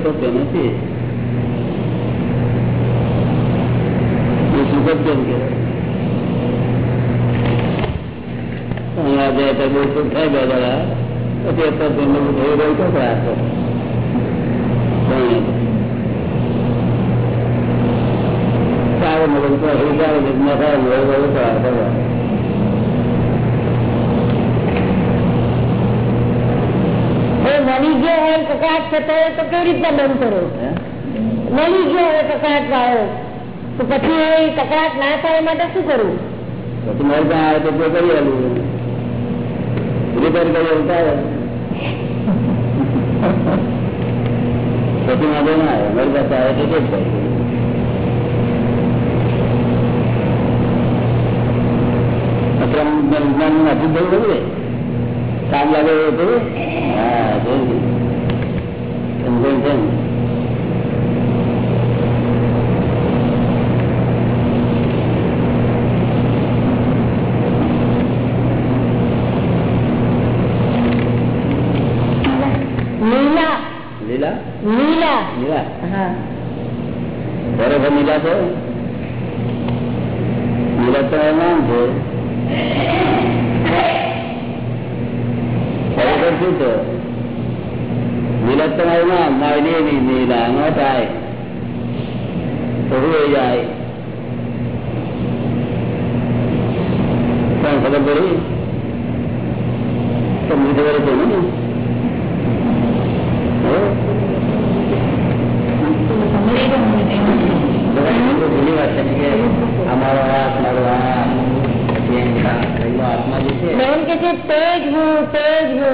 લ્યા તો કે તો તે નથી એ સુખ જ કેમ કહેવાય અહીંયા જાય તો બહુ સુખ થાય બે દાડા પછી અત્યારે તેમને થઈ રહ્યું તો રાખો સારો મગજ તો હરી સારો ના થાય વળો વળો તો આ કકડાટ થતો હોય તો કેવી રીતના બંધ કરો હે મળી ગયો હોય કકડાટ વાળો તો પછી એ કકડાટ ના થાય એ માટે શું કરવું પછી મારી પાસે આવે તો તે કરી આલું રિપેર કરી આલતા આવે પછી વાંધો ના આવે મારી પાસે આવે તો તે જ થાય અત્યારે વિજ્ઞાન નથી થયું બધું ને કામ લાગે એવું થયું હા જોયું સમજણ છે બરોબર નીલા છે નીલા તો નામ છે બરોબર શું છે นี่มีหลังหัวใจตัวใหญ่ตั้งกระบริต้องมีตัวอะไรตัวนี้เอ้ตัวนี้ก็ดีว่าฉันก็อามาราสมาราเพียงค่ะใรว่ามาดิเสียเดินก็จะเตะอยู่เตะอยู่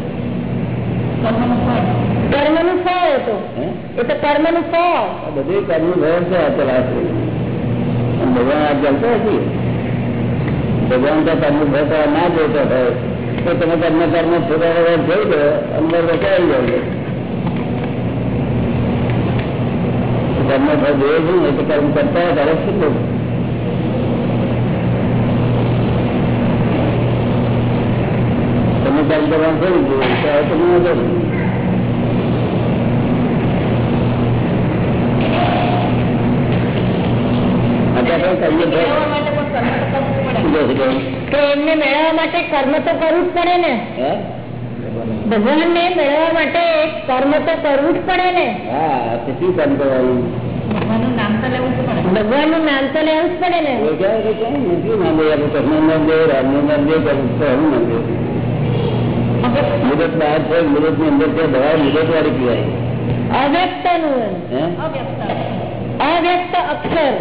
કર્મનું ફળ. એ તો. કર્મનું ફળ. બધું છે ભગવાન આ ચાલતો હતી ભગવાન તો કર્મ ભર ના જોતો હોય. તો તમે કર્મ કર્મ થોડા જોઈ દો અંદર બચાવી જાય કર્મ ફળ જોઈએ છે ને તો કર્મ કરતા હોય ત્યારે શું નિકાલ કરવાનું થયું જોઈએ એમને મેળવવા માટે કર્મ તો કરવું જ પડે ને. ભગવાન ને મેળવવા માટે કર્મ તો કરવું જ પડે ને. શું કામ કરવાનું? ભગવાનનું નામ તો લેવું જ પડે ને. ભગવાન મંદિર નામ રામનું નામ દે કરવું મુદત બહાર છે મુદત ની અંદર છે દવા મુદત વાળી પીવાય અવ્યક્ત નું હે અવ્યક્ત અક્ષર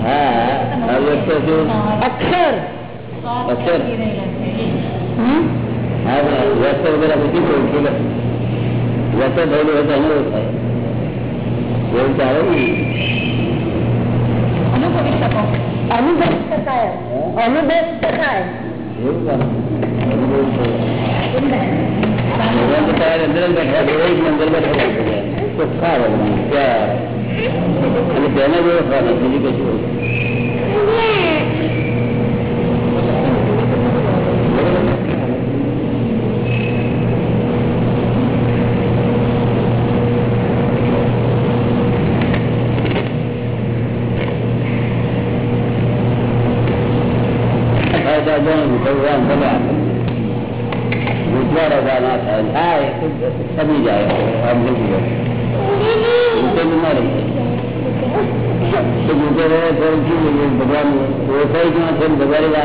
હા અવ્યક્ત શું અક્ષર અક્ષર હમ? હા વ્યસ્ત વગેરે આપણે શું કહ્યું કે વ્યસ્ત થયેલું હોય તો એનો થાય એવું ચાલે ને અનુભવ શકાય અનુભવ શકાય એવું અંદર બેઠા અંદર બેઠા ચોખ્ખા અને તેને કશું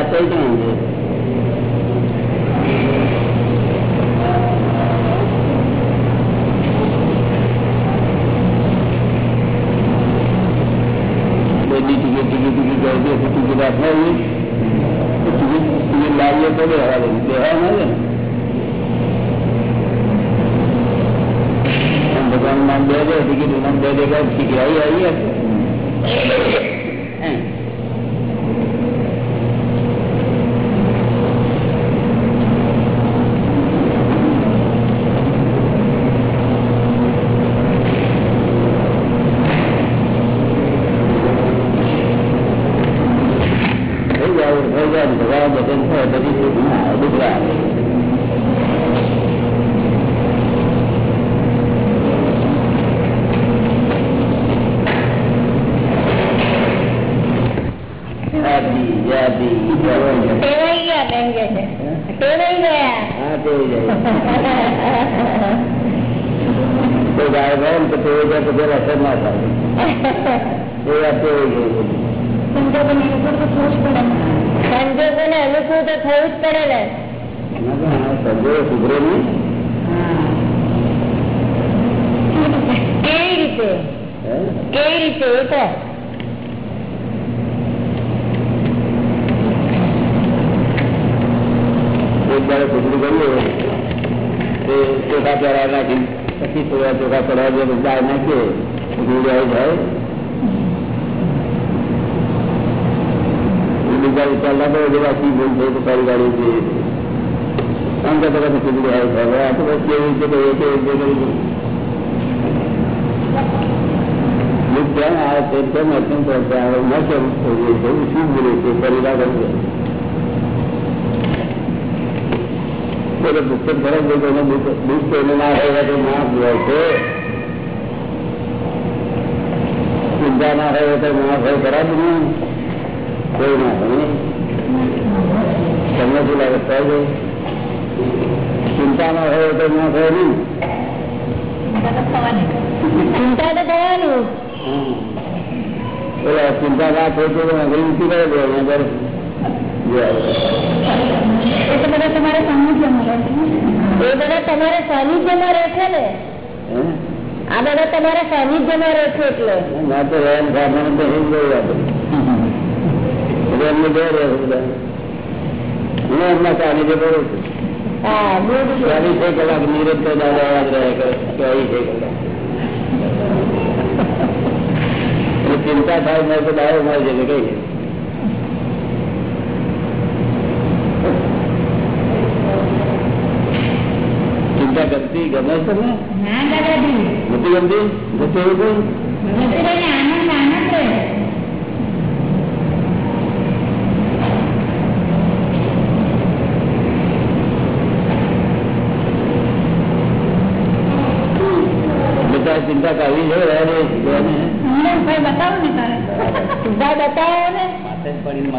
છે ને ભગવાનની વાત ક્યાં છે બધી ટિકિટ ટિકિટ ટિકિટ કરતી હતી ટિકિટ આપવાની ટિકિટ ટિકિટ લાવીએ તો બેહવા દે બેહવા ના દે ને ભગવાન નામ દે દે ટિકિટ નામ એક દાડે ખુદરી કરીએ તે ચોખા ચડા નાખી પછી થોડા ચોખા ચડાવી દે પછી દાળ નાખીએ ખુદરી આવી જાય બીજા વિચાર લાગે જેવા સી ભૂલ થઈ તો ફરી ગાડી છે આમ કરતા કરતા ખુદરી આવી જાય આ તો બસ કેવી રીતે કહીએ કે એક બે કરી દુઃખ કેમ આવે છે કેમ અર્થન કરશે આવે ન કેમ થયું છે શું બોલે છે પરિવાર બોલે પુસ્તક ખરાબ બોલતો એને દુઃખ તો એને ના હોય તો ના હોય છે. ચિંતા ના હોય તો ના હોય ખરાબ નહીં. કોઈ ના હોય. તમને શું લાગે? થાય છે? ચિંતા ના હોય તો ના થાય નહીં. ચિંતા તો થવાનું. ચિંતા ના થાય તો અંગ્રેજી ઉઠી ગયો દાદા તમારા સાનિધ્યમાં રહેશે એ દાદા તમારા સાનિધ્યમાં રહેશે ને? આ દાદા તમારા સાનિધ્યમાં રહેશે એટલે. ના તો રહે ચિંતા થાય મેં તો દાદા મળી જશે કઈ ગમતી ગમે છે ને? નથી ગમતી ગમતી એવું કઈ ચિંતા કરવી છે બતાવો ને તારે. ચિંતા બતાવો ને. પડીને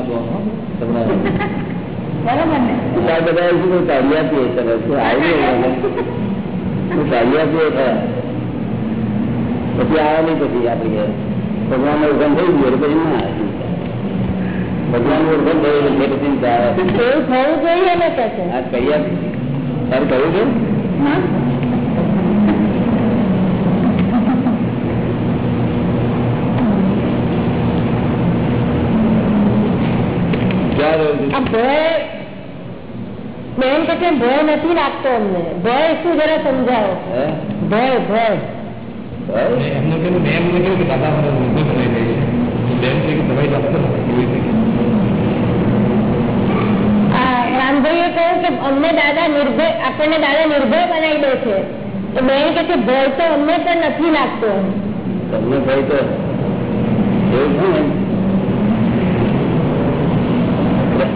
બરોબર ને? ચિંતા બતાવી શું સરસ. આવી શું કાઢી આપીએ ખરા પછી આવે નહીં પછી આપણી ઘેર ભગવાન ઓળખાણ થઈ ગયું એટલે પછી ના આવે ભગવાન ઓળખાણ થઈ ગયું એટલે પછી ના આવે એવું થવું જોઈએ ને કે છે આ કહી આપી તારું કહ્યું છે હા? ક્યાં રહ્યું છે? આ ભય બેન કે છે ભય નથી લાગતો અમને ભય શું જરા સમજાવો હે ભય ભય ભાઈ એમને કેવું મેં એમને કેવું કે દાદા મારે ઊંધું બનાવી દે છે બેન છે કે દવાઈ આપતો નથી એવી રીતે આ રામભાઈએ કહ્યું કે અમને દાદા નિર્ભય આપણને દાદા નિર્ભય બનાવી દે છે તો બેન કે છે ભય તો અમને પણ નથી લાગતો તમને ભાઈ તો એવું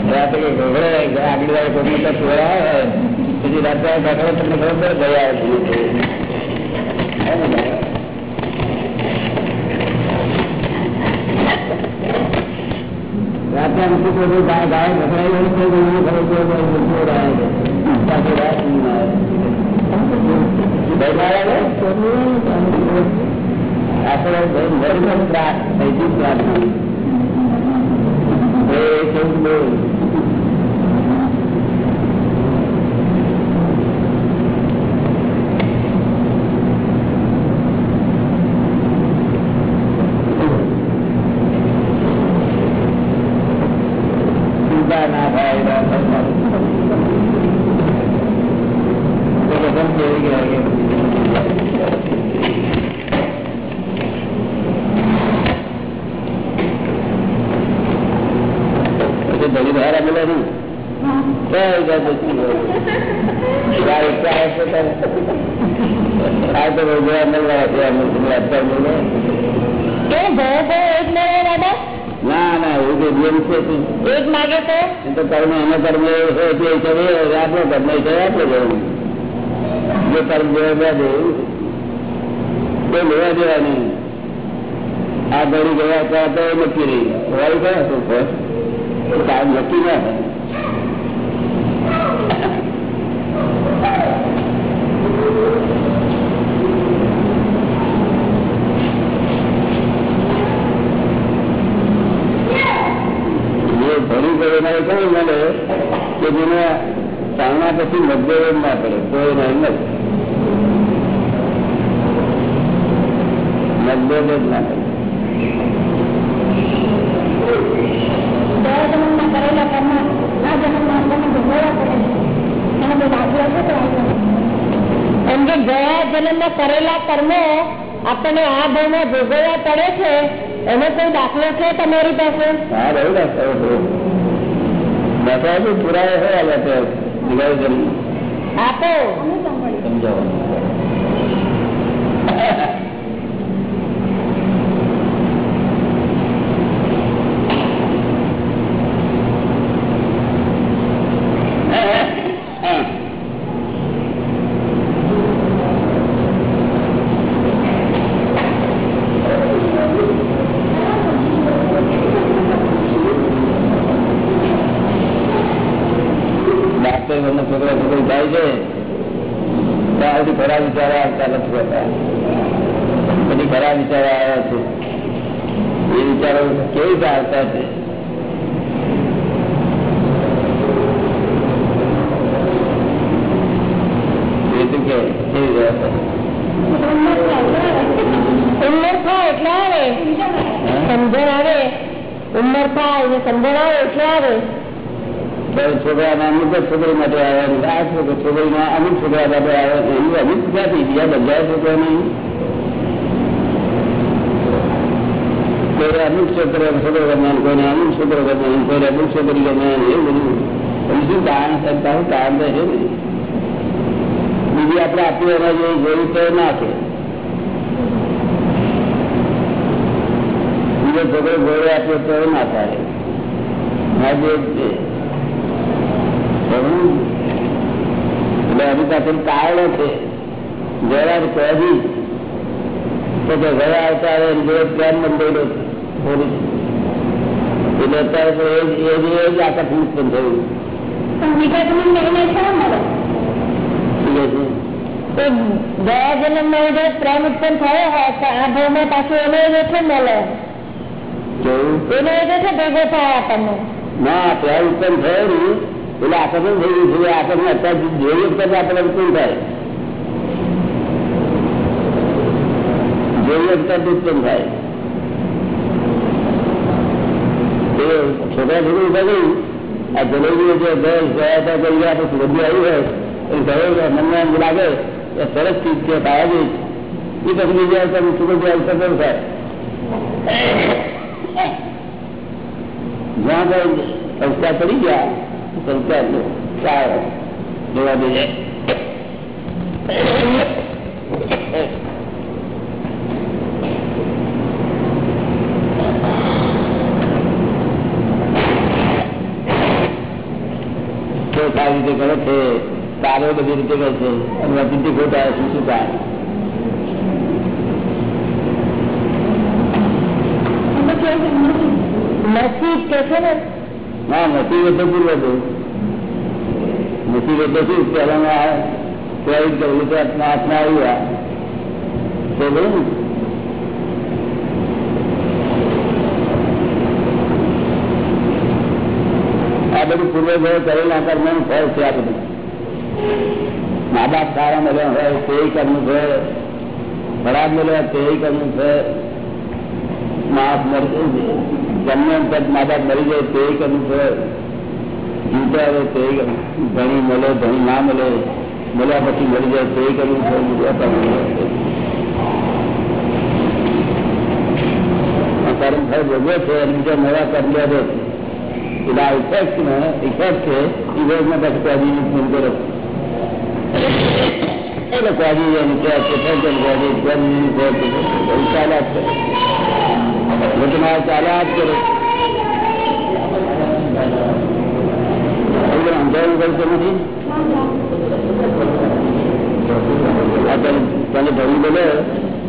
રાતે કઈ ગોગડે આગલી વારે કોઈ મતલબ સુવડાવે પછી રાતે બેઠો તમને ખબર પડે ગયા રાતે અમથી કોઈ ગાય ગાય ઘસડાઈ હોય તો મને ખબર પડે સુવડાવે રાત નહીં આવે બગાડે આપણે ધર્મ પ્રાપ્ત થઈ પ્રાર્થના એ ચૌદ એવું તો નિયમ છે જ નહીં. એક માગે તો એ તો કર્મ એનો કર્મ એવો હોય તે હિસાબે આપણો કર્મ હિસાબે આપણે જવું જે કર્મ જેવા દે તે લેવા દેવા નહીં આ ઘડી ગયા ત્યાં તો એ નક્કી રહી હોય ગયા તો કામ નક્કી ના થાય કરે મને કેવું મળે કે જેને ચાલના પછી મતભેદ ના પડે કોઈ નહીં. મળે મતભેદ જ ના પડે એમ કે ગયા જન્મ કરેલા કર્મો આપણને આ ભાવમાં ભોગવવા પડે છે એનો કોઈ દાખલો છે તમારી પાસે? હા બહુ દાખલો બેઠા તો પુરાય હોય બેઠા દિવાળી કરી આપો. સમજાવવાનું છોકરા છોકરી જાય છે ત્યાં સુધી ખરા વિચારો આવતા નથી હોતા પછી ખરા વિચારો આવ્યા છે એ વિચારો કેવી રીતે આવતા છે એ તો કે કેવી રીતે આવતા? ઉંમર થાય એટલે આવે સમજણ આવે ઉંમર થાય ને સમજણ આવે એટલે આવે તો છોકરાના અમુક જ છોકરી માટે આવે અને આ છોકરી છોકરીના અમુક છોકરા માટે આવે છે. એનું અમુક ક્યાંથી બીજા બધા છોકરા નહીં કોઈને અમુક છોકરો છોકરો ગમે કોઈને અમુક છોકરો ગમે કોઈને અમુક છોકરી ગમે એવું બધું એનું શું કારણ છે તારું કારણ તો છે ને બીજી આપણે આપી એના જેવી જોયું તો ના છે બીજો છોકરો ગોળો આપ્યો તો ના થાય આ જે છે એટલે એની પાસે કારણો છે જરા કહી તો કે ઘરે આવતા આવે એની જોડે પ્રેમ બંધેલો છે થોડી એટલે અત્યારે તો એ જ એ જ એ જ આકર્ષણ ઉત્પન્ન થયું પણ બીજા જન્મ એને શા મળે શું કહે છે? તો ગયા જન્મમાં જો પ્રેમ ઉત્પન્ન થયો હોય તો આ ભાવમાં પાછું એને એ છે મળે કેવું એને એ છે ભેગો થાય આપણને ના પ્રેમ ઉત્પન્ન થયો ને એટલે આકર્ષણ થઈ ગયું છે આકર્ષણ અત્યારે જોઈએ તો આપણે ઉત્પન્ન થાય જોઈએ અત્યારે ઉત્પન્ન થાય એ છોકરા છોકરી ઉભા ગઈ આ જલેબી જે ગઈ ગયા હતા કરી ગયા પછી બધું આવ્યું હોય એ ગયો મનમાં એમ લાગે એ સરસ ચીજ છે ખાવા જઈશ એ પછી બીજા તમે છોકરી અવસર પણ થાય જ્યાં કઈ સંસ્કાર પડી ગયા સંસ્કાર ચાલો જોવા દે તો સારી રીતે કરે છે સારો બધી રીતે કરે છે અને અતિથિ ખોટા શું શું થાય નસીબ કે છે ને ના નથી તો પૂર્વ હતું નથી તો શું પહેલા ત્યાંથી ગુજરાતના હાથમાં આવ્યા તો બોલું આ બધું પૂર્વજોએ કરેલા કર્મનું ફળ છે આ બધું મા બાપ સારા મળ્યા હોય તે કરવું છે ખરાબ મળ્યા તે કરવું છે માફ મળતું જન્મ તક મા બાપ મરી જાય તે કર્મ છે જીવતા આવે તે ધણી મળે ધણી ના મળે મળ્યા પછી મરી જાય તે કર્મ છે બીજા કર્મ કર્મ ફળ ભોગવે છે અને બીજા નવા કર્મ લે છે એટલે આ ઇફેક્ટ ને ઇફેક્ટ છે ઇફેક્ટમાં પછી કોજી ફોન કરો એટલે કોજી એની કે છે ફેક્ટ કોજી કોજી ફેક્ટ ચાલ્યા જ કરે ઘટના ચાલ્યા જ કરે સમજાવવું પડતું નથી આ તને તને ભરી બોલે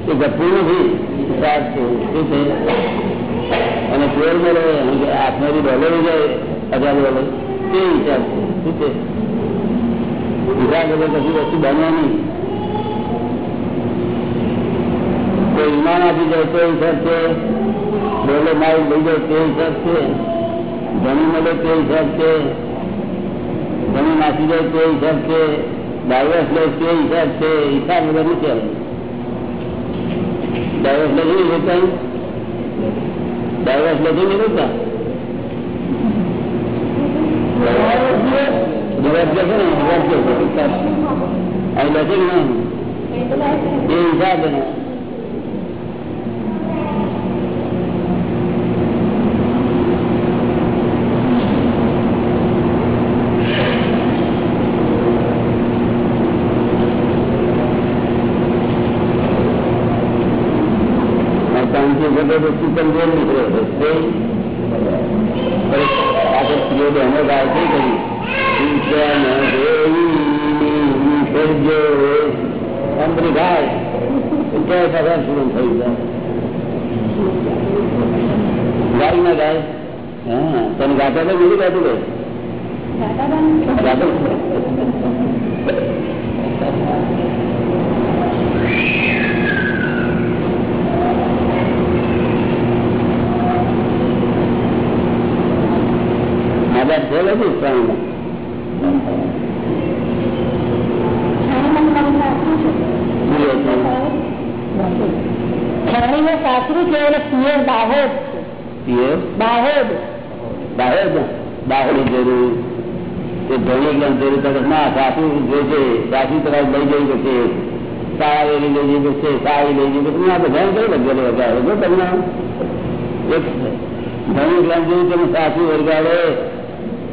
એ ગપવું નથી સાત છે શું છે અને ફેર મળે આઠમાંથી ડોલર જાય હજાર ડોલર તે હિસાબ છે શું છે હિસાબ વગર કશું વસ્તુ બને નહીં કોઈ ઇમાન આપી જાય તો હિસાબ છે ડોલર માલ લઈ જાય તે હિસાબ છે? ધણી મળે તે હિસાબ છે? ધણી નાસી જાય તે હિસાબ છે? ડાયવર્સ લે તે હિસાબ છે? હિસાબ વગર નથી આવે ડાયવર્સ નથી લેતા ડાયવર્સ લખી લેતા લખે એ હિસાબ ને? મને તો શું સમજણ નીકળ્યો છે લઈ જઈ જશે સારી લઈ જઈ જશે આ બધા કઈ લગેલો વગાડે જો તમને એક ભણી જ્ઞાન જેવું તમે સાસુ વરગાડે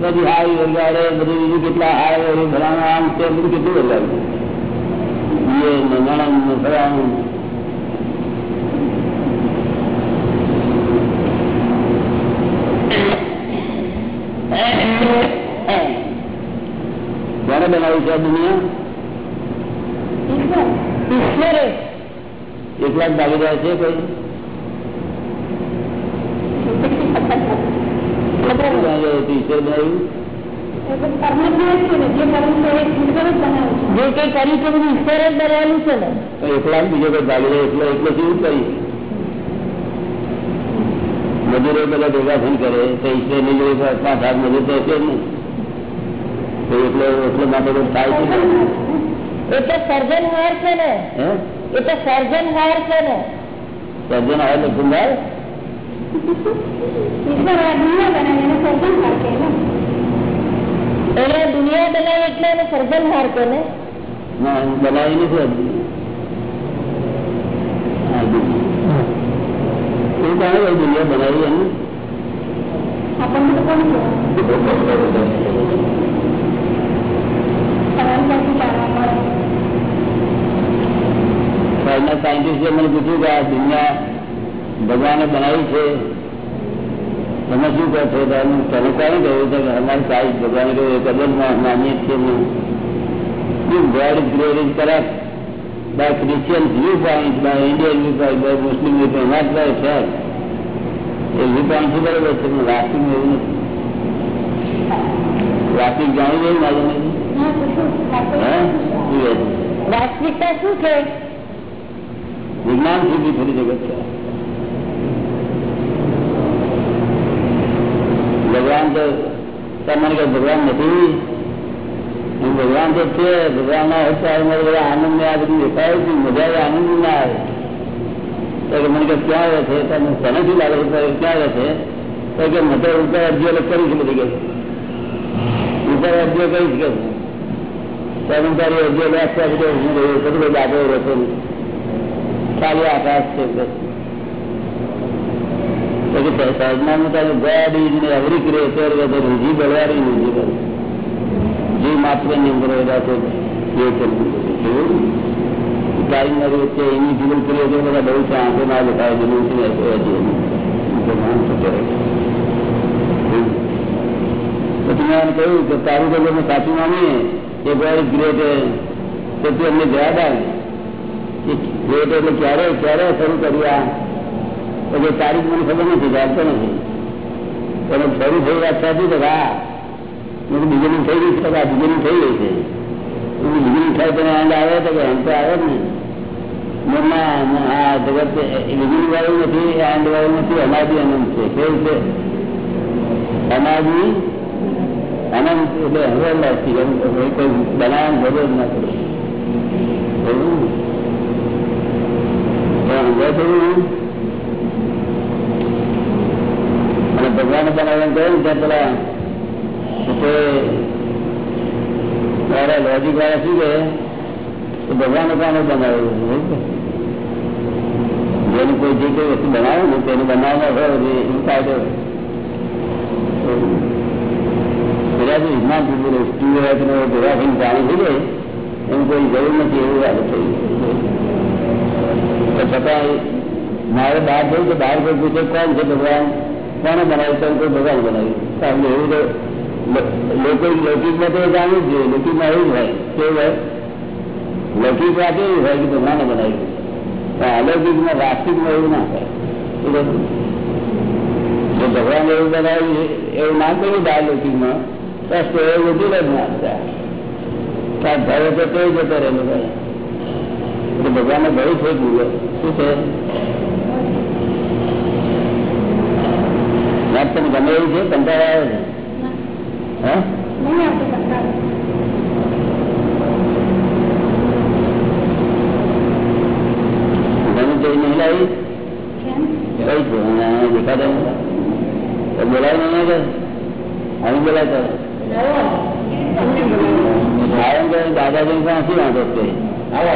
પછી હારી વરગાડે બધું બીજું કેટલા હાય ભણાવવા આમ તે બધું કેટલું વરગાડે એ નણંદ ફરાણું કોને બનાવી છે આ દુનિયા ઈશ્વરે એકલા જ ભાગી રહ્યા છે કોઈ ઈશ્વર બનાવ્યું જે કઈ કર્યું છે બધું ઈશ્વરે જ બનાવેલું છે ને તો એકલા જ બીજો કોઈ ભાગી રહ્યો એકલો એકલો શું કરી મજૂરો બધા ભેગા થઈને કરે તો ઈશ્વર ની જોડે પાંચ હાથ મજૂર તો હશે જ નહીં તો એકલો એટલો માટે કોઈ થાય છે ને? એ તો સર્જનહાર છે ને હે એ તો સર્જનહાર છે ને સર્જન આવે તો કુંભાર એને દુનિયા બનાવી એટલે એને સર્જનહાર કે ને ના હું બનાવી નથી હજી. હા, દુનિયા. એવું કાંઈ હોય દુનિયા બનાવી સાયન્ટિસ્ટે મને પૂછ્યું કે આ દુનિયા ભગવાને બનાવી છે તમે શું કહો છો તો અમે તમે કોને કહ્યું છે કે અમારી સાઈઝ ભગવાને કહ્યું એ કદમ માનીએ છીએ નહીં God is great is correct by Christian viewpoint, by Indian viewpoint, by Muslim viewpoint, not by fact. A viewpoint થી બરોબર છે પણ વાસ્તવિક એવું નથી વાસ્તવિક જાણી ગયું મારું હે શું કહે છે? વાસ્તવિકતા શું છે વિજ્ઞાન સુધી થોડી જગત છે ભગવાન તો તમારે કઈ ભગવાન નથી હું ભગવાન તો છે ભગવાન ના હોય ત્યારે મારે બધા આનંદ ને આ બધું દેખાય છે મજા આવે આનંદ ના આવે તો કે મને કે ક્યાં રહે છે તમે શેનાથી લાગે છે તો ક્યાં રહે છે તો કે મધર ઉપર અરજીઓ કરી છે બધી કે ઉપર અરજીઓ કરી છે તમે તારી અરજીઓ લે બધું હું રહ્યું બધું બધું આગળ રહેતો ખાલી આકાશ છે પછી મેં કહ્યું કે તારું તો સાચું માની એ ગોડ ઇઝ ગ્રેટ તો તું અમને જવાબ આવે એટલે ક્યારે ક્યારે શરૂ કર્યું? એટલે તારીખ મને ખબર નથી, જાણતો નથી. તમે શરૂ થઈ વાત સાચી તો હા. મને બિગિનિંગ થઈ ગઈ છે, આ થઈ ગઈ છે. બિગિનિંગ થાય તો એન્ડ આવે તો એમ તો આવે જ ના આ જગત બિગિનિંગ વાળું નથી એન્ડ વાળું નથી અનાદિ અનંત છે. કેવું છે? અનાદિ અનંત એટલે હવે નથી કોઈ બનાવવાની જરૂર ના પડે એવું અને ભગવાન બનાવવાનું કહ્યું ત્યાં પેલા મારા લોજિક વાળા શું કહે તો ભગવાન કામ બનાવ્યું જેનું કોઈ જે કોઈ વસ્તુ બનાવે ને તેનું બનાવવા હોય એ કાયદો પેલા તો વિજ્ઞાન પૂછવું સ્ટીવ હોય તો ભેગા થઈને જાણી છે એમ કોઈ જરૂર નથી એવું વાત થઈ છતાં મારે બહાર જવું કે બહાર કોઈ પૂછે, કોણ છે ભગવાન? કોને બનાવ્યું? તો કોઈ ભગવાન બનાવ્યું. કારણ એવું તો લોકો લૌકિકમાં તો જાણવું જ જોઈએ, લૌકિકમાં એવું હોય. કેવું હોય? લૌકિક વાત એવી હોય કે ભગવાને બનાવ્યું? પણ અલૌકિકમાં, વાસ્તવિકમાં એવું ના થાય. જો ભગવાન એવું બનાવ્યું, એવું ના કર્યું બહાર લૌકિકમાં. તો એવું બધું જ ના થાય. ભાઈ તો કઈ જતો રહેલો ભાઈ? એટલે ભગવાનને બહુ થઈ ગયું શું છે વાત તમે ગમે એવું છે કંટાળા આવે છે હે નહીં આવતો કંટાળો ગમે તેવી નહીં લાવી કેમ કઈ છે અને દેખાતા નથી. તો બોલાય નહીં કે અહીં બોલાય તો આયમ કે દાદાજી પણ શું વાંધો છે આવો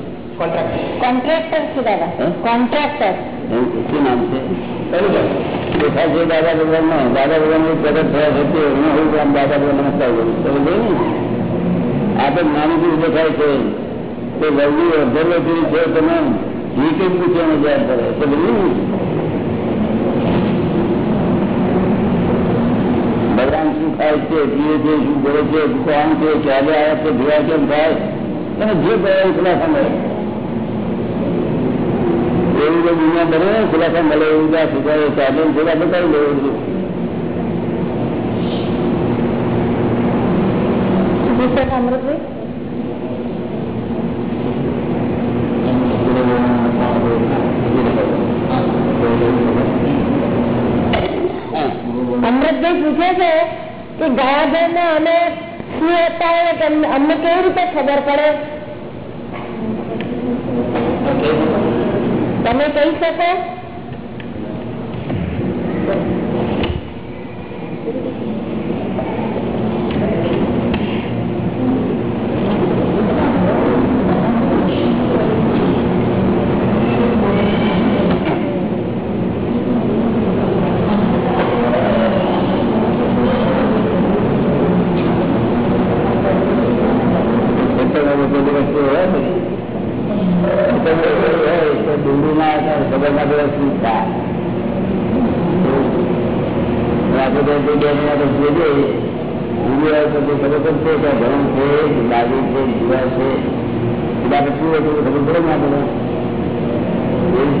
કોને છે? કોન્ટ્રાક્ટર છે દાદા હે? કોન્ટ્રાક્ટર એવું શું નામ છે દેખાય છે દાદા ભગવાન નો દાદા ભગવાન નું પ્રગટ થયા છે તે હું હું આમ દાદા ભગવાન નમસ્કાર કરું તમે જોયું ને આ તો નાની દેખાય છે તે વલ્લી ઓબ્ઝર્વેટરી છે તમે જે કઈ પૂછે એને જવાબ કરે તો બધું ભગવાન શું ખાય છે પીએ છે શું બોલે છે કોણ છે ક્યારે આવે છે ભેગા કેમ થાય તમે જે કહે એ ખુલાસા મળે એવું જો દુનિયા બને ને ખુલાસા મળે એવું ત્યાં સુધારે ચાલે થોડા બતાવી લેવું બધું પુસ્તક અમૃતભાઈ હા. અમૃતભાઈ પૂછે છે કે ગયા જન્મ અમે શું હતા એ તમને- અમને કેવી રીતે ખબર પડે શકો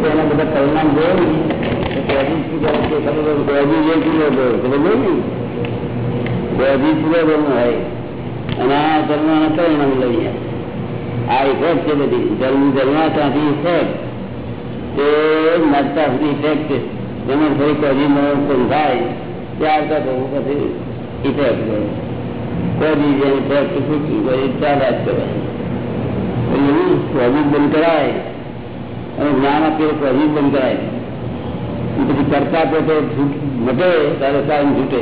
એ રીતે એના બધા પરિણામ જોયો ને તો હજી શું કરે છે ખબર પડે હજી જે કિલો ગયો ખબર નહીં ને હજી પૂરો બનવું હોય અને આ ધર્મના પરિણામ લઈએ આ ઇફેક્ટ છે બધી ધર્મ ધર્માથી ઇફેક્ટ તે મરતા સુધી ઇફેક્ટ છે જેમાં ફરી કદી મરણ થાય ત્યાર તો બહુ પછી ઇફેક્ટ ગયો કદી જે ઇફેક્ટ છૂટી ગઈ ચાલ્યા જ કરે એવું કોવિડ બંધ કરાય અને જ્ઞાન આપીએ કોવિડ બંધ કરાય પછી કરતા પોતે મટે ત્યારે સારું છૂટે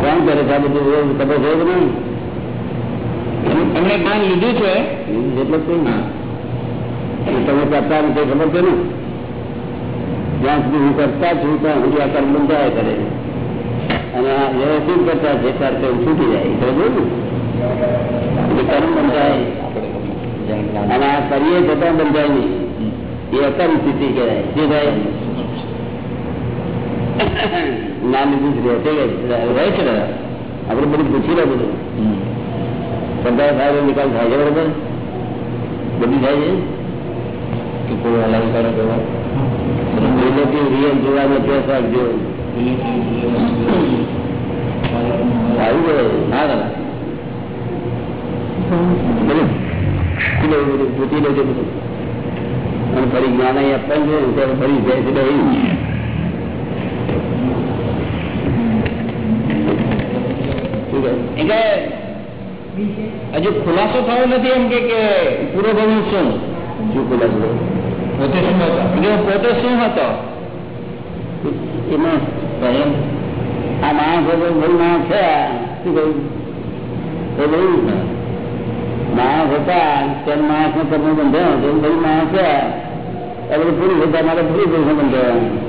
કોણ કરે છે આ બધું? ખબર છે કે નહીં? તમને જ્ઞાન લીધું છે. એટલે કઈ ના તમે કરતા નથી ખબર છે ને? જ્યાં સુધી હું કરતા છું ત્યાં સુધી આ કર્મ બંધાય કરે અને આ વ્યવસ્થિત કરતા જે કરતા તે છૂટી જાય. સમજો ને? એટલે કર્મ બંધાય. અને આ કરીએ છતાં બંધાય નહીં. એ અત્યારની સ્થિતિ કહેવાય. શું થાય? નામ લીધું રહે છે રહે છે ને? આપણે બધું પૂછી રહ્યા બધું. બધા થાય નિકાલ થાય છે બરોબર? બધી થાય છે? કે કોઈ રિલેટિવ રિયલ આવી ગયો ના દાદા બધું કિલો બધું પૂછી લેજો બધું અને ફરી જ્ઞાન અહીં આપવાનું છે ત્યારે ફરી જાય છે એટલે હજુ ખુલાસો થયો નથી એમ કે પૂરો ભવિષ્ય શું? શું ખુલાસો પોતે શું હતો? પોતે શું હતો? એમાં આ માણસ બહુ માણસ છે શું કહ્યું? એ બહુ માણસ હતા, ત્યારે માણસ નો કર્મ બંધાયો તો બહુ માણસ છે. આ બધું પૂરું હતા, મારે પૂરું કર્મ બંધાયું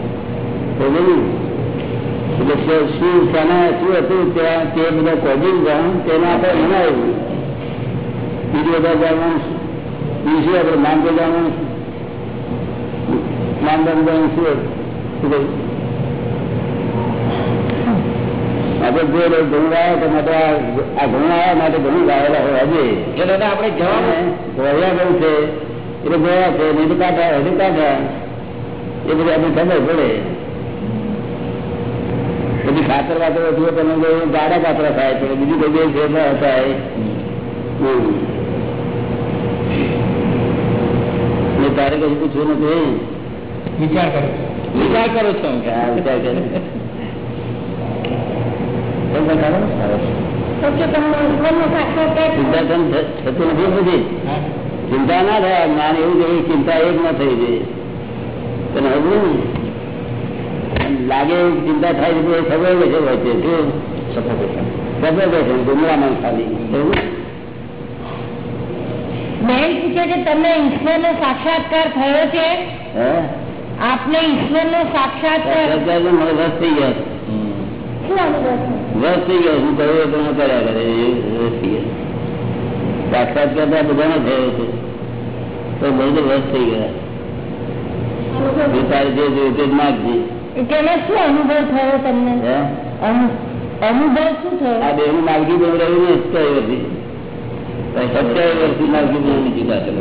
એટલે શું- શાના શું હતું, ત્યાં તે બધા કોઝિંગ જાણ તેને આપણે મનાવ્યું બીજું બધા જાણવાનું બીજું આપણે માનતો જાણવાનું નામ બંધાવાનું શું આપણે જો લોકો ઘણું ગાયા તો માટે આ ઘણું આવ્યા માટે ઘણું ગાયેલા હોય હજે એટલે દાદા આપણે જવાબ ગોળ્યા ગયું છે એટલે ગોળા છે નીતિ કાઢ્યા હજી કાઢ્યા. એ બધી આપણે ખબર પડે. બધી ખાતર વાતર હતું તમે ગાડા કાતરા થાય છે બીજું કોઈ બે છે ન થાય. તારે કશું પૂછવું નથી. વિચાર કરો. વિચાર કરો છો. વિચાર કરે. ચિંતા કેમ થ- થતું નથી બધી હા. ચિંતા ના થાય જ્ઞાન એવું છે કે ચિંતા એક ના થઈ જાય તને હજુ લાગે એવું ચિંતા થાય છે તો એ ખબર કે છે વચ્ચે શું ખબર કે છે ગુમરામાં ખાલી એવું? બેન પૂછે છે તમને ઈશ્વરનો સાક્ષાત્કાર થયો છે હે આપને ઈશ્વરનો સાક્ષાત્કાર અત્યારે તો મને રસ થઈ ગયા શું અનુભવ છે? થઈ ગયો. હું કહ્યું તો કર્યા કરે? સાક્ષાત કરતા બધાને થયો છે. તો બધું રસ થઈ ગયા. તારે જે જોયું તે જ માગજે. એટલે શું અનુભવ થયો તમને? અનુભવ શું થયો? આ બેનું માલકી બહુ રહ્યું ને સત્યાવી વર્ષથી. સત્યાવીસ વર્ષથી માલકી બહુ નીચી પાસે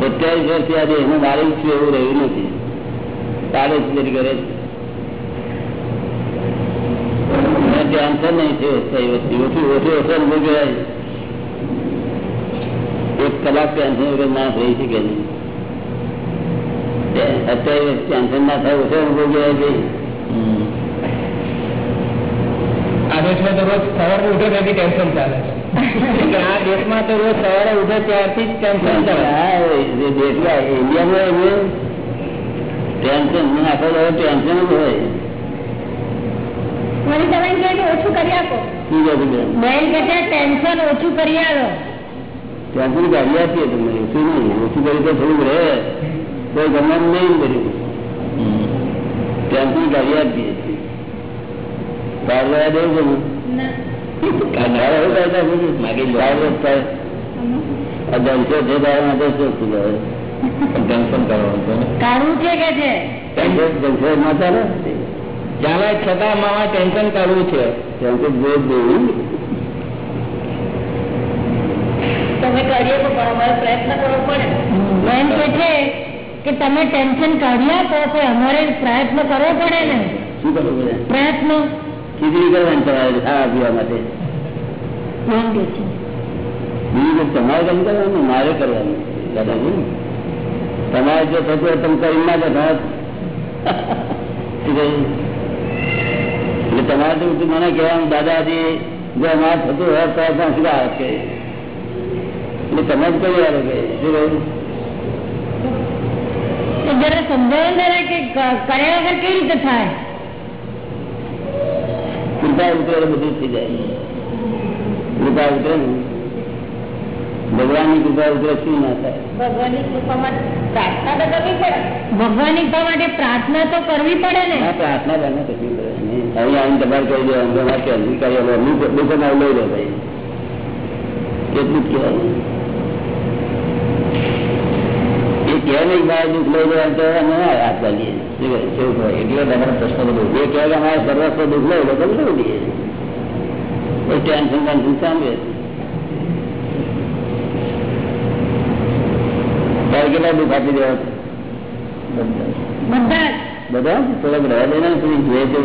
સત્યાવીસ વર્ષથી આ દેહનું મારું છું એવું રહ્યું નથી. તારે કરે છે. ટેન્શન નહીં છે ઓછું ઓછું અસર ઊભો એક કલાક ટેન્શન વગર ના રહી શકે નહીં. તે- ટેન્શન ના થાય ઓછો ઊભો કહેવાય આ દેશમાં તો રોજ સવારે ઉઠે ત્યાંથી ટેન્શન ચાલે આ દેશમાં તો રોજ સવારે ઉઠે ત્યારથી જ ટેન્શન ચાલે. દેશમાં ઇન્ડિયામાં ટેન્શન આખો ટેન્શન જ હોય. મને તમે કહે કે ઓછું કરી આપો શું કહે છે બેન? બેન કે છે ટેન્શન ઓછું કરી આવો ટેન્શન કાઢી આપીએ તમને ઓછું નહીં ઓછું કરી તો થોડુંક રહે કોઈ ગમે એમ નહીં કર્યું ટેન્શન કાઢી આપીએ છીએ કાઢવા દેવું છે ને કાઢવા એવું કાઢતા નથી. માગી લો. કાઢવો જ થાય. આ જલસો છે તારા માટે શું શું કરે? ટેન્શન કરવાનું છે ને. કાઢવું છે કે છે જલસો જલસો ના ચાલે ચાલે છતાં મામા ટેન્શન કાઢવું છે. તમે કરીએ તો પ્રયત્ન કરવો પડે. એમ કે છે કે તમે ટેન્શન કાઢી આપો પણ અમારે પ્રયત્ન કરવો પડે ને. શું કરવું પડે? પ્રયત્ન. ખીચડી કરવાની તમારે ખાવા પીવા માટે. બીજું તમારે કેમ કરવાનું? મારે કરવાનું. દાદાજી તમારે જો થતું હોય તમે કરી ના એટલે તમારે તો ઉલટું મને કહેવાનું દાદાજી જો અમારે થતું હોય તો પણ શું આવે કે એટલે તમે જ કરી આવે કે શું કહ્યું તો જરા સમજાવો ને જરા કે ક- કર્યા વગર કેવી રીતે થાય કૃપા ઉતરે એટલે બધું થઈ જાય કૃપા ઉતરે ને ભગવાનની કૃપા ઉતરે શું ના થાય ભગવાનની કૃપામાં પ્રાર્થના તો કરવી પડે ભગવાનની કૃપા માટે પ્રાર્થના તો કરવી પડે ને ના પ્રાર્થના બને કશું કરે નહીં. અહીં આવીને તમારે કહી દો અંદર ના કે અંદર કરી આવો. અમુક લોકોને આવું લઈ લો ભાઈ કેટલું જ કહેવાય એ કહે નહીં મારે દુઃખ લઈ લો તો અમે ના હાથ ચાલીએ શું કહે? કેવું કહે? એટલે તમારો પ્રશ્ન બધો એ કહે કે અમારે સર્વસ્વ દુઃખ લઈ લો તો લઈ લઈએ કોઈ ટેન્શન ટેન્શન સાંભળે ઘર કેટલા દુઃખ આપી દેવા બધા બધા? થોડાક રહ્યા દે ને સુધી જોઈએ તો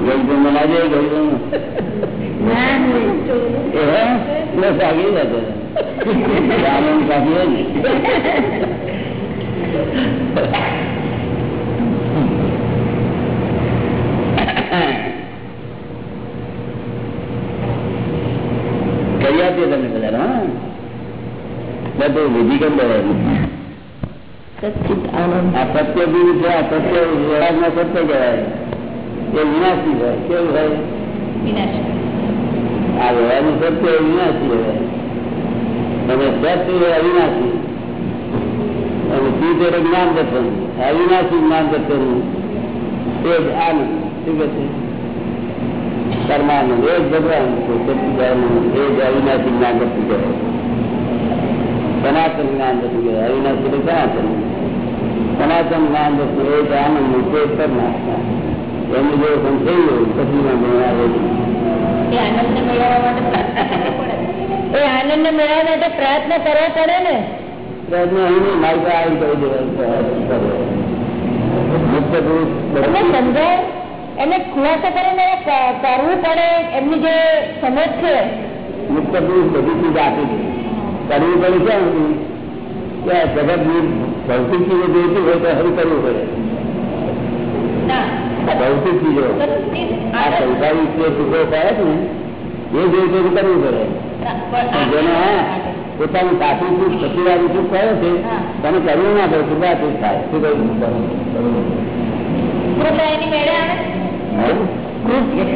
ગરીબ મના જાય ગરીબ સાગી જતો આનંદ સાગી બધું વિધિ કરી દેવાય સચ્ચિત આનંદ આ સત્ય ગુરુ છે આ સત્ય વ્યવહારમાં સત્ય કહેવાય એ વિનાશી હોય કેવું હોય વિનાશ આ વ્યવહારનું સત્ય એ વિનાશી હોય તમે સત્ય એ અવિનાશી અને ચીજ એટલે જ્ઞાન દર્શન અવિનાશી જ્ઞાન દર્શન એ જ આનંદ શું કહે છે પરમાનંદ એ જ ભગવાન છે સચ્ચિદાનંદ એ જ અવિનાશી જ્ઞાન દર્શન કહેવાય સનાતન જ્ઞાન જતું ગયું અવિનાશી તો સનાતન. સનાતન જ્ઞાન જતું એ જ્ઞાન મૂર્તિ પર નાખતા એમની જે સંશય હોય પછીના મેળાવે એ આનંદ મેળવવા માટે પ્રયત્ન કરવો પડે. ને? પ્રયત્ન અહીં માર્ગ આવી કરી. દેવાનો સમજાય? એને ખુલાસો કરીને કરવું પડે? એમની જે સમજ છે? મુક્ત પુરુષ બધી ચીજ આપી દે. કરવી પડે ક્યાં સુધી કે આ જગતની ભૌતિક ચીજો જોઈતી હોય તો હરી કરવું પડે. ભૌતિક ચીજો આ સંસારી જે સુખો કહે છે ને એ જોઈતો કરવું પડે. પણ જેને હા પોતાનું સાચું સુખ સતીવાદી સુખ કહે છે તમે કરવું ના પડે સુધા સુખ થાય? શું કહ્યું? કૃપા એની મેળે આવે?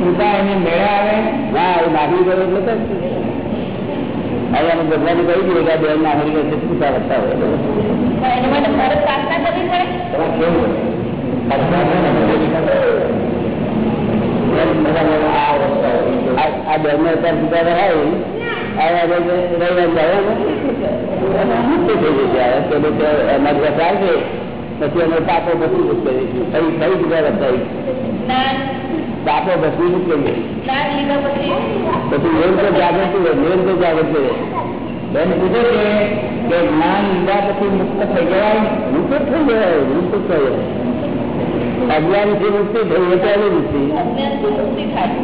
કૃપા એને મેળા આવે? ના એ નાગરિક એટલે તો હવે અમે ભગવાન કહી દઈએ કે આ બેન નાખી ગયો છે કૃપા વધતા હોય પણ એના માટે ફરજ પ્રાર્થના કરવી પડે આ બેન ને અત્યારે કૃપા કરાય આ રવિવાર જાય મુક્ત થઈ જશે હવે પેલું કે અમારી પાસે આવશે પછી અમે પાપો બસી કરીશું કઈ કઈ કૃપા વધતા જ્ઞાન પાપો બસી કરીએ જ્ઞાન લીધા પછી પછી મેન તો જાગૃતિ રહે મેન તો જાગૃતિ રહે બેન પૂછે છે કે જ્ઞાન લીધા પછી મુક્ત થઈ જવાય મુક્ત થઈ જાય મુક્ત થઈ જાય અજ્ઞાન થી મુક્તિ થઈ એ પહેલી મુક્તિ અજ્ઞાનથી મુક્તિ થાય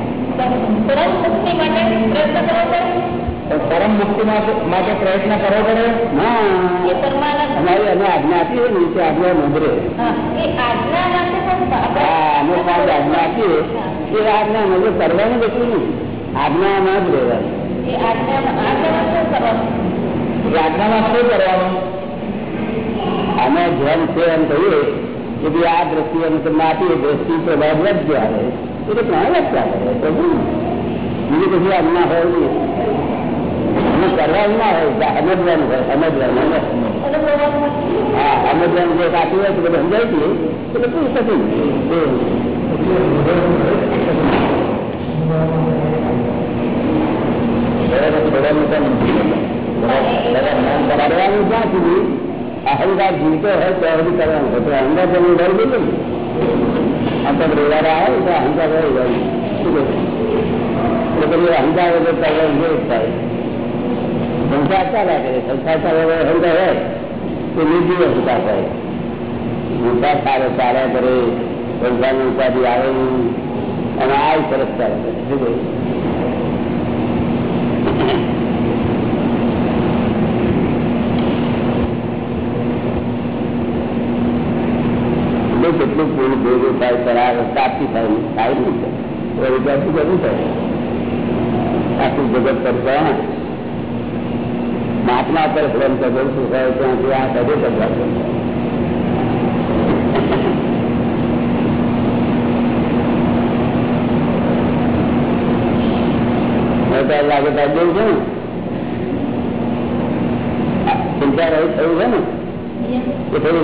પરમ મુક્તિ માટે પ્રયત્ન કરવો પડે તો પરમ મુક્તિ માટે- માટે પ્રયત્ન કરવો પડે હા એ પરમાનંદ અમારી અમે આજ્ઞા આપી હોય ને તે આજ્ઞા નોંધરે હા, એ આજ્ઞા માટે પણ આપણે- હા અમે પાંચ આજ્ઞા આપીએ એ આજ્ઞા નોંધે કરવાનું કશું નહીં આજ્ઞામાં જ રહેવાનું એ આજ્ઞામાં આજ્ઞામાં શું કરવાનું એ આજ્ઞામાં શું કરવાનું અમે જેમ છે એમ કહીએ કે ભાઈ આ દ્રષ્ટિ અમે તમને આપીએ દ્રષ્ટિ પ્રભાવ વધજો આવે એ તો ક્યાં વધતા કરે તો શું? બીજી કશું આજ્ઞા હોય નહીં અમે કરવાનું ના હોય સમજવાનું હોય સમજવાનું હોય. અનુભવવાનું નથી. હા સમજવાનું જે કાચું હોય તો બધું સમજાય છે એટલે પૂરું થતું કરવાનું ક્યાં સુધી અહંકાર જીવતો હોય તો સુધી કરવાનું હોય તો અહંકાર તમે ડર ગયો ને આપણે રેવાડા આવે તો અહંકાર હોય જાય શું કહે એટલે પછી અહંકાર વગર કરવાનું કેવું થાય સંસાર ચાલ્યા કરે સંસાર ચાલ્યા કરે હોય તો નિર્જીવ સંસાર કરે સંસાર સારો ચાલ્યા કરે સંસારની ઉપાધિ આવે નહીં અને આ સરસ ચાલે કરે શું કહ્યું કેટલું પૂરું ભેગું થાય કરાર પ્રાપ્તિ થાય થાય નહીં એ વિદ્યાર્થી બધું થાય આખું જગત કરતા મહાત્મા પર પ્રેમ કરવો શું થાય ત્યાંથી આ બધે કરવા લાગે ત્યાં છે ને ચિંતા રહી થયું છે ને એ થોડું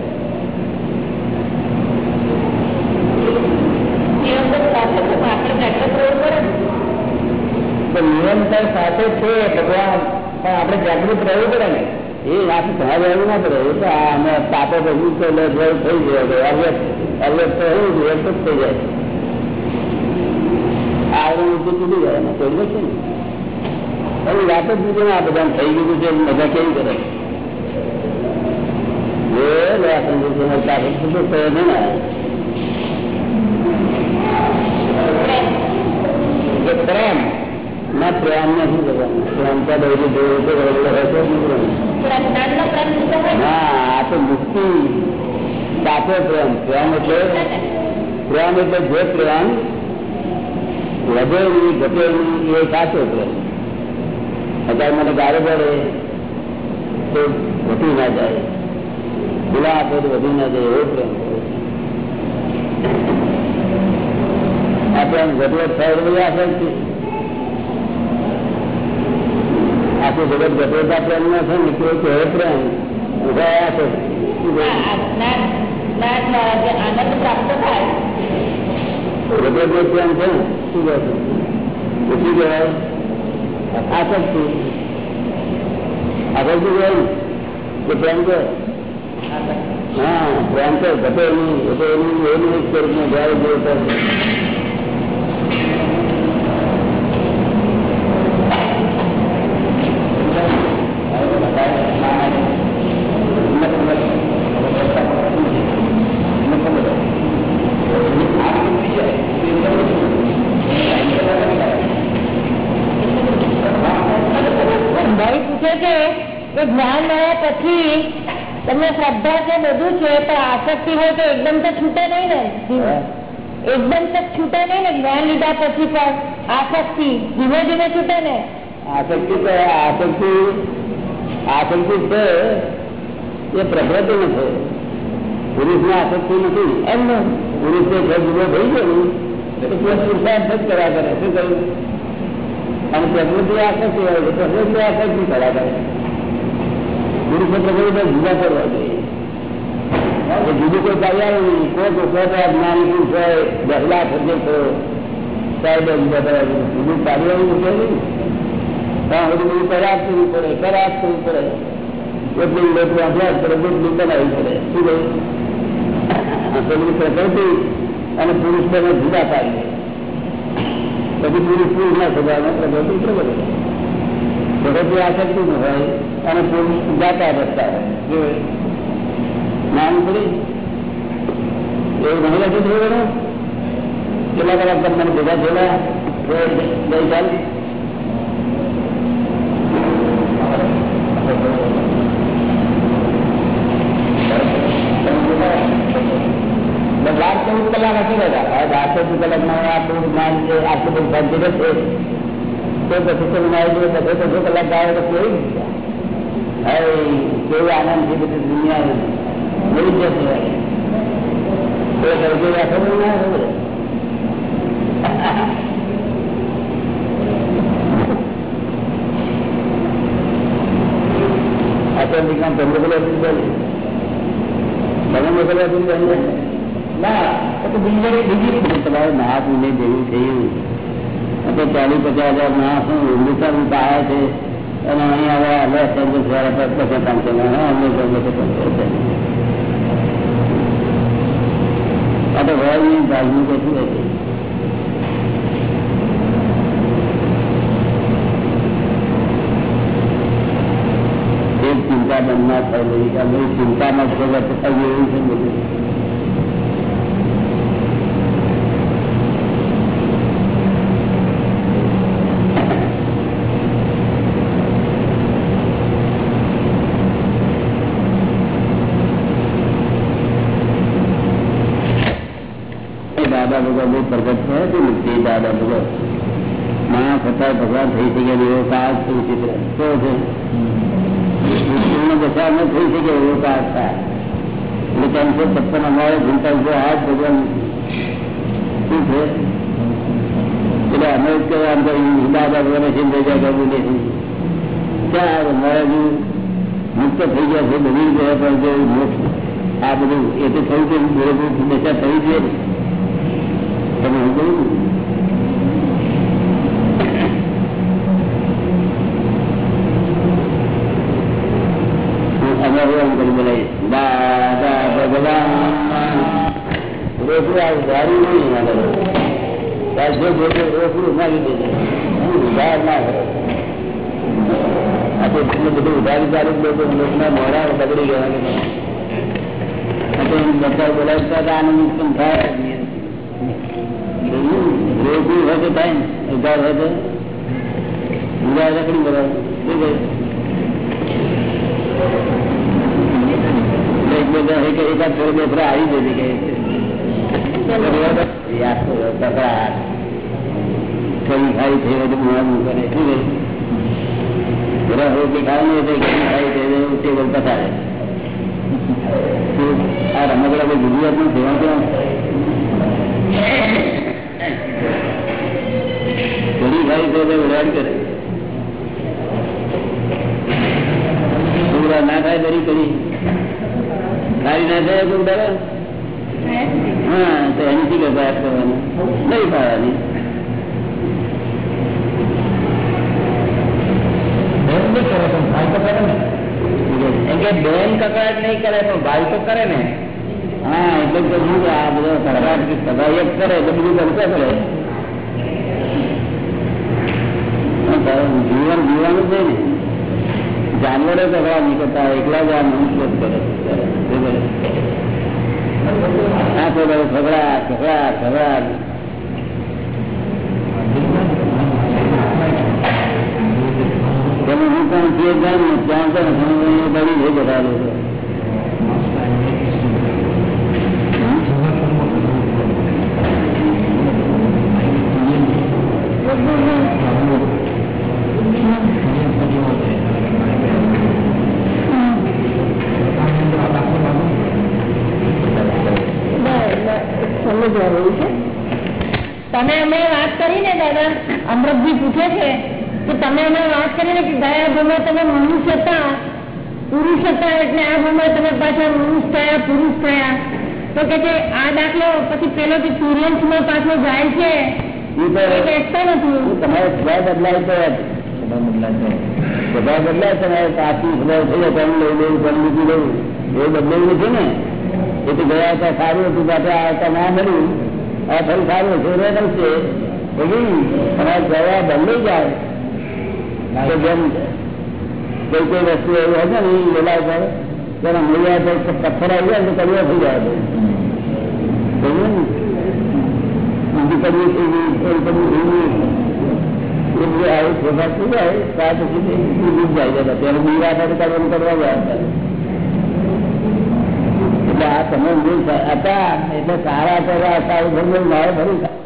નિરંતર સાથે છે ભગવાન પણ આપણે જાગૃત રહેવું પડે ને એ આખી તમારે રહેવું ના પડે એ તો અમે પાપો ભજવું તો એટલે થઈ જાય અવ્યત અવ્યત તો એવું જ વ્યક્ત થઈ જાય આ ઊંચું તૂટી જાય ને કોઈ છે ને એની વાત જ નથી ને આ બધા થઈ ગયું છે મજા કેવી કરે એ આપણે સમજતા બધું થયો ને પ્રેમ ના પ્રેમ નથી કરવાનું પ્રેમ તો બધી જોયું તો હા આ તો મુક્તિ સાચો પ્રેમ પ્રેમ એટલે પ્રેમ એટલે જે પ્રેમ વધે નહીં ઘટે નહીં એ સાચો પ્રેમ અત્યારે મને ગાળો પડે તો ઘટી ના જાય ગુલા આપે તો વધી ના જાય એવો પ્રેમ આ પ્રેમ ઘટવો થાય બધી આસર છે આખું જગત ઘટવતા પ્રેમ? ના છે? નીકળ્યો તો એ પ્રેમ ઊભા છે? પ્રેમ આગળ શું કહેવાય? કે પ્રેમ છે? હા, પ્રેમ તો ઘટે નહીં, ઘટે એનું એક સ્વરૂપમાં જયારે જેવું શ્રદ્ધા છે બધું છે પણ આસક્તિ હોય તો એકદમ તો છૂટે નહીં ને એકદમ તો છૂટે નહીં ને જ્ઞાન લીધા પછી પણ આસક્તિ ધીમે ધીમે છૂટે ને આસક્તિ તો આસક્તિ આસક્તિ છે એ પ્રકૃતિ નથી પુરુષ ને આસક્તિ નથી એમનું પુરુષ ને ઘર જુદો થઈ ગયો ને તો પુરુષ પુરુષાર્થ જ કર્યા કરે શું કહ્યું અને પ્રકૃતિ આસક્તિ હોય છે પ્રકૃતિ આસક્તિ કર્યા કરે પુરુષ પ્રકૃતિ જુદા કરવા જોઈએ એ જુદું કોઈ કાર્ય નહીં કોઈ કોઈ જ્ઞાની પુરુષ હોય દસ લાખ હજે તો સાહેબ જુદા કરવા જોઈએ જુદું કાર્ય એવું છે નહીં હા બધું બધું કરાર કરવું પડે કરાર કરવું પડે એટલી લોકો અભ્યાસ કરે એટલું બનાવવી પડે શું કહ્યું પેલી પ્રકૃતિ અને પુરુષ બંને જુદા પાડીએ પછી પુરુષ પુરુષ ના સ્વભાવ પ્રકૃતિ પ્રકૃતિ પ્રકૃતિ આસક્તિ ન હોય અને પુરુષ જાતા રસ્તા હોય નામ પડી એવું નહીં લખી જોયું કેટલા કલાક તમને ભેગા થયેલા ગઈકાલ બાર ચૌદ કલાક નથી રહેતા હવે બાર ચૌદ કલાકમાં આપણું જ્ઞાન છે આટલું બધું શાંતિ રહેશે કોઈ પ્રતિષ્ઠ બનાવી દે બધે બધો કલાક ગાય તો કેવી મજા કેવી આનંદથી બધી દુનિયા મળી જશે કોઈ સૌથી રાખે ના અચલ નિકામ તમે બોલે તમે મોકલ્યા ના તો બીજી તમારે મહાપુને જેવું થયું તો ચાલીસ પચાસ હજાર માણસ હિન્દુસ્તાન આવ્યા છે અને અહીં હવે હવે સેન્ટ્રલ દ્વારા પર પચાસ પાંચસો અમને ગમે છે આ તો વળની ભાગનું કશું નથી એક ચિંતા બંધ ના થયેલી કે અમે ચિંતામાં જ ભગત થઈ એવું છે બધું દાદા ભગવાન માણસ હતા ભગવાન થઈ શકે એવો કાળ થઈ શકે તો છે પૂર્ણ દશા ન થઈ શકે એવો કાળ થાય એટલે ત્રણસો છપ્પન અમારે ચિંતા જો આ જ ભગવાન શું છે એટલે અમે જ કહેવા આમ તો દાદા ભગવાન છે ભેગા કરવું નથી ચાર અમારા જે મુક્ત થઈ ગયા છે બધી ગયા પણ જે મોક્ષ આ બધું એ તો થયું છે બરોબર દશા થઈ છે તમે હું કહ્યું રોકડું માગી દેજે ઉધાર ના હોય આ તો એટલું બધું ઉધારી ચાલુ લોકો લોકોના મોડા બગડી ગયા બધા બોલાવતા હતા આનંદ ઉત્પન્ન થાય રોકડું હોય તો થાય ને ઉધાર હોય તો ઉધાર રખડી બરાબર શું કહ્યું એક બધા એક એકાદ થોડો બેસરા આવી જતી કે કઈ ખાઈ થઈ હોય તો મોડું કરે. શું કહે? જરા રોટી ખાવાની હોય તો કઈ ખાઈ થઈ જાય ટેબલ પતાવે આ રમકડા કોઈ ગુજરાતનું સેવા કેવા ઘણી ખાઈ ઉડાડ કરે. પૂરા ના ખાય દરી કરી ખાઈ ના થાય કોઈ હા? તો એની શી કરવાની. નહીં ખાવાની એમ કે બેન કકડાટ નહીં કરે પણ ભાઈ તો કરે ને હા એટલે જ કહું છું કે આ બધો કકડાટ કે સભા એક કરે તો બધું કરતા કરે જીવન જીવવાનું છે ને જાનવરો કકડા નહીં કરતા એકલા જ આ મનુષ્ય જ કરે આ તો બધું ઝઘડા ઝઘડા ઝઘડા પોતાનું જે ધર્મ ત્યાં ધર્મ સમજવાની બધી જે બધા તમે અમે વાત કરી ને દાદા અમૃતજી પૂછે છે કે તમે અમે વાત કરી ને કે ગયા ભૂમે તમે મનુષ્ય હતા પુરુષ હતા એટલે આ ભૂમે તમે પાછા મનુષ્ય થયા પુરુષ થયા તો કે છે આ દાખલો પછી પેલો જે સૂર્યંશ માં પાછો જાય છે એ તો એ બેસતો નથી તમારે સ્વભાવ બદલાય તો સ્વભાવ બદલાય તમારે પાછી સ્વભાવ થઈ જાય તમે લઈ લેવું તમે મૂકી લેવું એ બદલાયું નથી ને એ તો ગયા હતા સારું હતું પાછા આવતા ના મળ્યું આ ફરી સારું હશે રે ગમશે તમારે ગયા બદલાઈ જાય તો જેમ કોઈ કોઈ વસ્તુ એવું હશે ને, એ વેલા પર તેના મળ્યા તો પથ્થર આવી જાય તો કડિયા થઈ જાય કરવા ગયા એટલે આ તમે મૂળ હતા એટલે સારા કરવા સારું ભરવું મારે ભરું